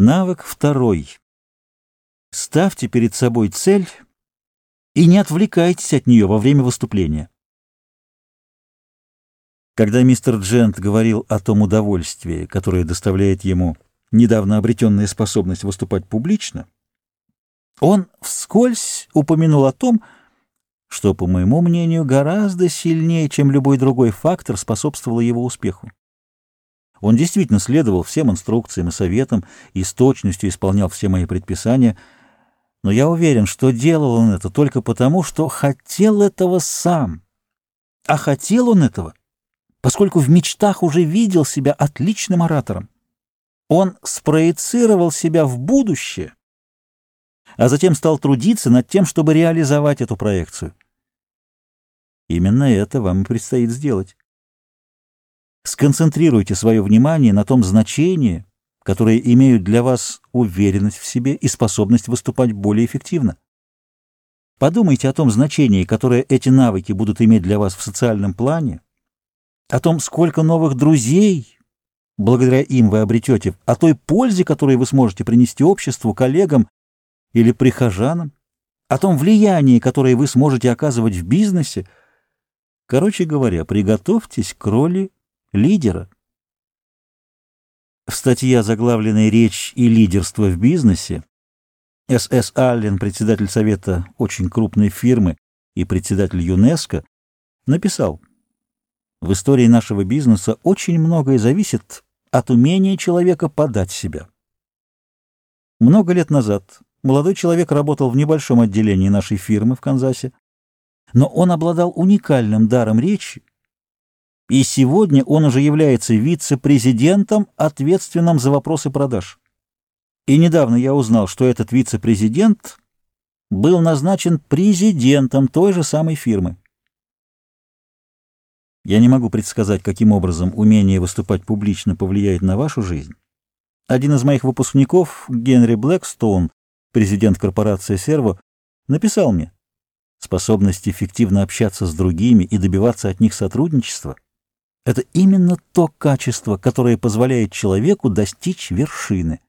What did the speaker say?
Навык второй. Ставьте перед собой цель и не отвлекайтесь от нее во время выступления. Когда мистер Джент говорил о том удовольствии, которое доставляет ему недавно обретенная способность выступать публично, он вскользь упомянул о том, что, по моему мнению, гораздо сильнее, чем любой другой фактор, способствовало его успеху. Он действительно следовал всем инструкциям и советам и с точностью исполнял все мои предписания, но я уверен, что делал он это только потому, что хотел этого сам. А хотел он этого, поскольку в мечтах уже видел себя отличным оратором. Он спроецировал себя в будущее, а затем стал трудиться над тем, чтобы реализовать эту проекцию. Именно это вам и предстоит сделать. Сконцентрируйте свое внимание на том значении, которое имеют для вас уверенность в себе и способность выступать более эффективно. Подумайте о том значении, которое эти навыки будут иметь для вас в социальном плане, о том, сколько новых друзей благодаря им вы обретете, о той пользе, которую вы сможете принести обществу, коллегам или прихожанам, о том влиянии, которое вы сможете оказывать в бизнесе. Короче говоря, приготовьтесь к роли лидера. В статье, заглавленной «Речь и лидерство в бизнесе», С.С. Аллен, председатель совета очень крупной фирмы и председатель ЮНЕСКО, написал, «В истории нашего бизнеса очень многое зависит от умения человека подать себя». Много лет назад молодой человек работал в небольшом отделении нашей фирмы в Канзасе, но он обладал уникальным даром речи и сегодня он уже является вице-президентом, ответственным за вопросы продаж. И недавно я узнал, что этот вице-президент был назначен президентом той же самой фирмы. Я не могу предсказать, каким образом умение выступать публично повлияет на вашу жизнь. Один из моих выпускников, Генри Блэкстоун, президент корпорации «Серво», написал мне, способность эффективно общаться с другими и добиваться от них сотрудничества — это именно то качество, которое позволяет человеку достичь вершины.